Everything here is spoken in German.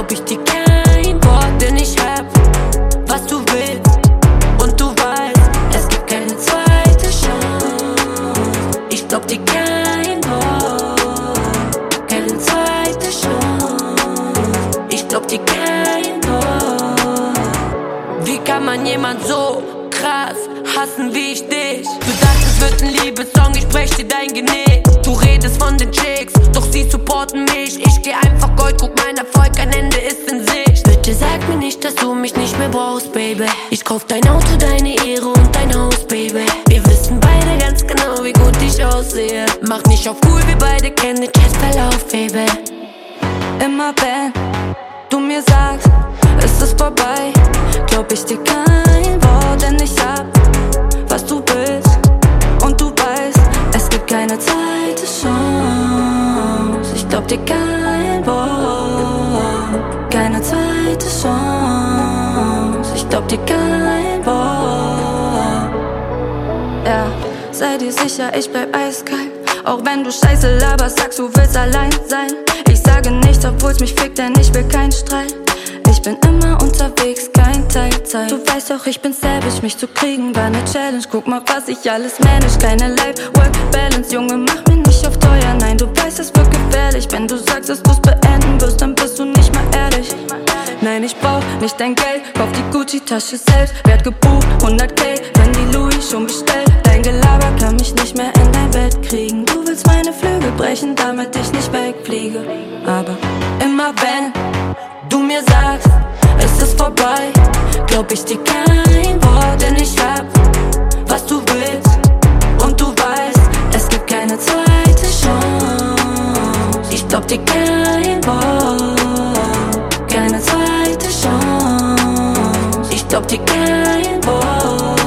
glaub ich dir kein Wort, denn ich hab, was du willst. Und du weißt, es gibt keine zweite Chance. Ich glaub dir kein Wort, keine zweite Chance. Ich glaub dir kein Wort. Wie kann man jemand so krass hassen wie ich dich? Du dachtest, es wird ein Liebessong, ich brech dir dein Genick. Du redest von den Chicks, doch sie supporten mich. Ich geh einfach Gold, guck mein Erfolg, ein Ende Baby. Ich kauf dein Auto, deine Ehre und dein Haus, Baby. Wir wissen beide ganz genau, wie gut ich aussehe. Mach nicht auf cool, wir beide kennen den Chatverlauf, Baby. Immer wenn du mir sagst, es ist vorbei, glaub ich dir kein Wort, denn ich hab, was du willst. Und du weißt, es gibt keine zweite Chance. Ich glaub dir kein dir kein Wort. Ja, sei dir sicher, ich bleib eiskalt. Auch wenn du Scheiße laberst, sagst du willst allein sein. Ich sage nichts, obwohl's mich fickt, denn ich will keinen Streit. Ich bin immer unterwegs, kein Teilzeit. Du weißt doch, ich bin savage, mich zu kriegen war ne Challenge. Guck mal, was ich alles manage, keine Life-Work-Balance. Junge, mach mir nicht auf teuer, nein, du weißt, es wird gefährlich. Wenn du sagst, dass du's beenden wirst, dann Nein, ich brauch nicht dein Geld, kauf die Gucci-Tasche selbst. Werd gebucht, 100k, wenn die Louis schon bestellt. Dein Gelaber kann mich nicht mehr in dein Bett kriegen. Du willst meine Flügel brechen, damit ich nicht wegfliege. Aber immer wenn du mir sagst, es ist vorbei, glaub ich dir kein Wort, denn ich hab, was du willst. Und du weißt, es gibt keine zweite Chance. Ich glaub dir kein time. Oh.